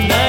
the night.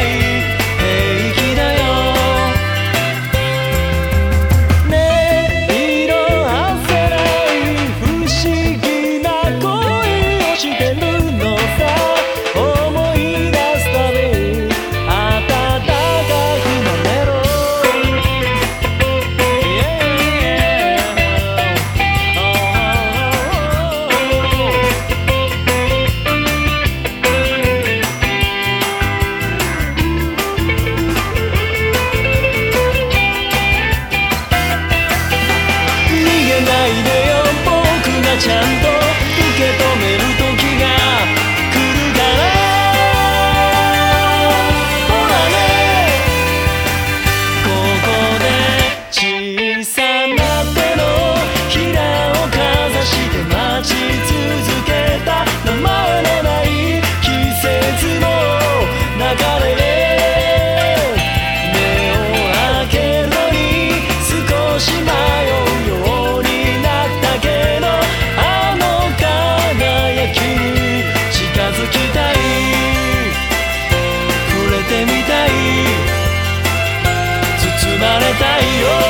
まれたいよ